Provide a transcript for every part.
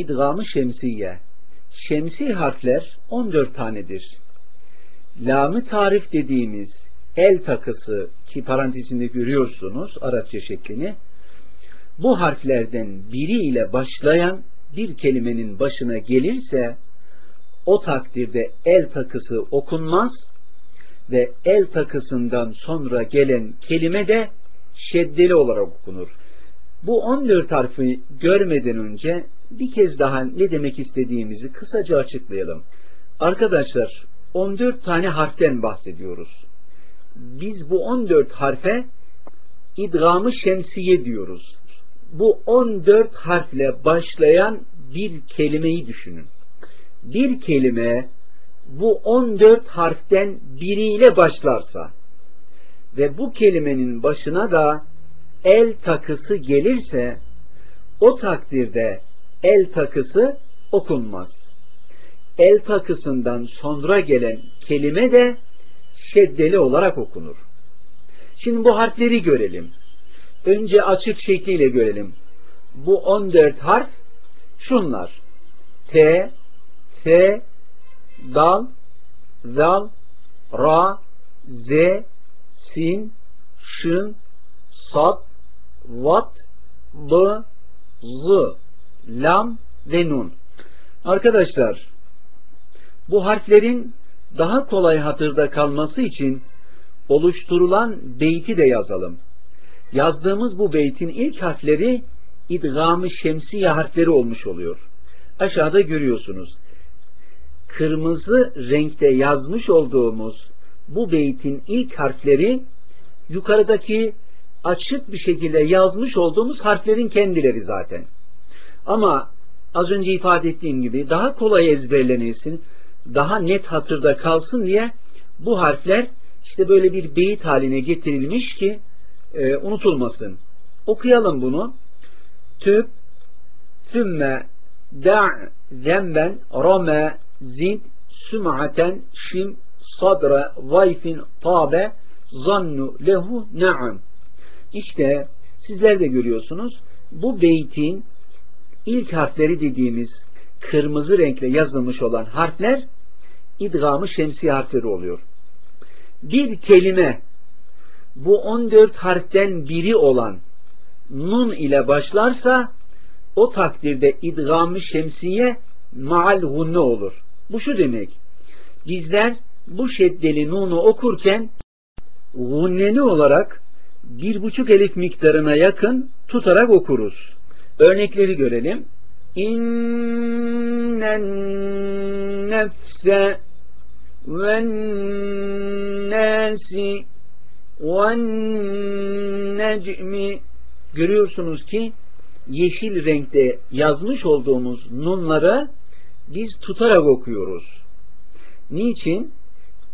İdgamı şemsiye. Şemsi harfler 14 tanedir. Lamı tarif dediğimiz el takısı ki parantezinde görüyorsunuz Arapça şeklini. Bu harflerden biri ile başlayan bir kelimenin başına gelirse o takdirde el takısı okunmaz ve el takısından sonra gelen kelime de şeddeli olarak okunur. Bu 14 harfi görmeden önce bir kez daha ne demek istediğimizi kısaca açıklayalım. Arkadaşlar 14 tane harften bahsediyoruz. Biz bu 14 harfe idgamı şemsiye diyoruz. Bu 14 harfle başlayan bir kelimeyi düşünün. Bir kelime bu 14 harften biriyle başlarsa ve bu kelimenin başına da el takısı gelirse o takdirde el takısı okunmaz. El takısından sonra gelen kelime de şeddeli olarak okunur. Şimdi bu harfleri görelim. Önce açık şekliyle görelim. Bu 14 harf şunlar. T, F, Dal, Zal, Ra, Z, Sin, Şın, Sad, Vat, B, Z, Lam ve Nun. Arkadaşlar bu harflerin daha kolay hatırda kalması için oluşturulan beyti de yazalım. Yazdığımız bu beytin ilk harfleri idgamı şemsiye harfleri olmuş oluyor. Aşağıda görüyorsunuz. Kırmızı renkte yazmış olduğumuz bu beytin ilk harfleri yukarıdaki açık bir şekilde yazmış olduğumuz harflerin kendileri zaten. Ama az önce ifade ettiğim gibi daha kolay ezberlenilsin, daha net hatırda kalsın diye bu harfler işte böyle bir beyit haline getirilmiş ki e, unutulmasın. Okuyalım bunu. Tüb, sümme, da' zemben, rame, zid, süm'aten, şim, sadra, vayfin, tabe, zannu, lehu, na'am. İşte sizler de görüyorsunuz bu beytin ilk harfleri dediğimiz kırmızı renkle yazılmış olan harfler idgamı şemsi harfleri oluyor. Bir kelime bu 14 harften biri olan nun ile başlarsa o takdirde idgamı şemsiye maal hunne olur. Bu şu demek. Bizler bu şeddeli nunu okurken gunneli olarak bir buçuk elif miktarına yakın tutarak okuruz. Örnekleri görelim. İnnen nefse ve nasi ve necmi görüyorsunuz ki yeşil renkte yazmış olduğumuz nunları biz tutarak okuyoruz. Niçin?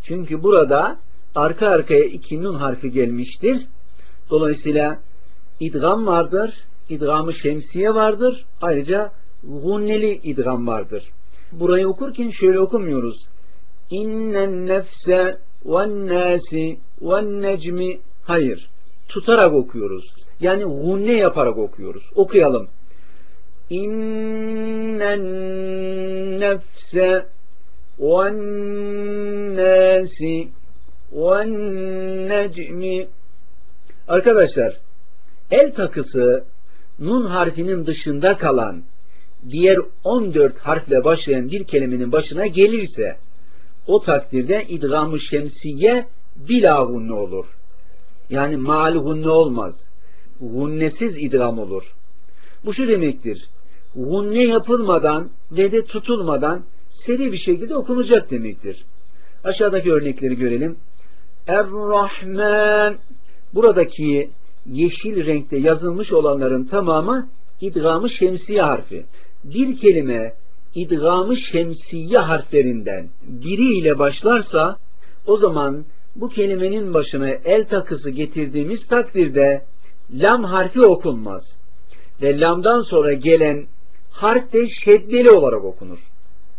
Çünkü burada arka arkaya iki nun harfi gelmiştir. Dolayısıyla idgam vardır, idgamı şemsiye vardır, ayrıca gunneli idgam vardır. Burayı okurken şöyle okumuyoruz. İnnen nefse ve nasi ve necmi hayır. Tutarak okuyoruz. Yani gunne yaparak okuyoruz. Okuyalım. İnnen nefse ve nasi ve necmi Arkadaşlar el takısı nun harfinin dışında kalan diğer 14 harfle başlayan bir kelimenin başına gelirse o takdirde idgamı şemsiye bila gunne olur. Yani mal gunne olmaz. Gunnesiz idgam olur. Bu şu demektir. Gunne yapılmadan ve de tutulmadan seri bir şekilde okunacak demektir. Aşağıdaki örnekleri görelim. Er-Rahman buradaki yeşil renkte yazılmış olanların tamamı idgamı şemsiye harfi. Bir kelime idgamı şemsiye harflerinden biri ile başlarsa o zaman bu kelimenin başına el takısı getirdiğimiz takdirde lam harfi okunmaz. Ve lamdan sonra gelen harf de şeddeli olarak okunur.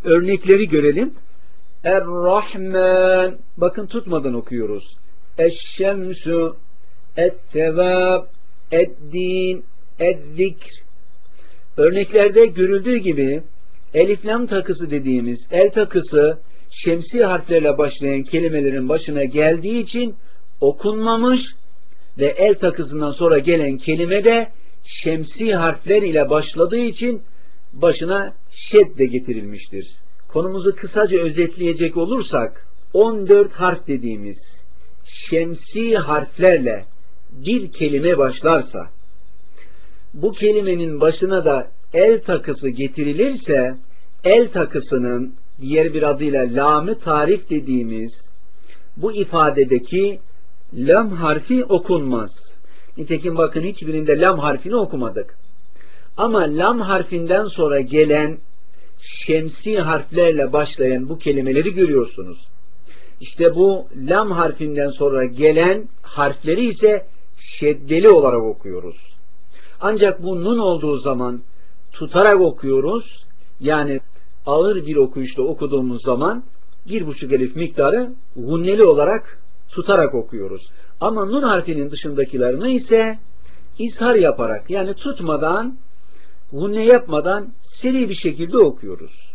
Örnekleri görelim. Er-Rahman bakın tutmadan okuyoruz. Eş-Şemsu et-Sevab et-Din Örneklerde görüldüğü gibi eliflam takısı dediğimiz el takısı şemsi harflerle başlayan kelimelerin başına geldiği için okunmamış ve el takısından sonra gelen kelime de şemsi harfler ile başladığı için başına şed de getirilmiştir. Konumuzu kısaca özetleyecek olursak 14 harf dediğimiz şemsi harflerle bir kelime başlarsa bu kelimenin başına da el takısı getirilirse el takısının diğer bir adıyla lamı tarif dediğimiz bu ifadedeki lam harfi okunmaz. Nitekim bakın hiçbirinde lam harfini okumadık. Ama lam harfinden sonra gelen şemsi harflerle başlayan bu kelimeleri görüyorsunuz. İşte bu lam harfinden sonra gelen harfleri ise şeddeli olarak okuyoruz. Ancak bu nun olduğu zaman tutarak okuyoruz. Yani ağır bir okuyuşla okuduğumuz zaman bir buçuk elif miktarı gunneli olarak tutarak okuyoruz. Ama nun harfinin dışındakilerini ise izhar yaparak yani tutmadan gunne yapmadan seri bir şekilde okuyoruz.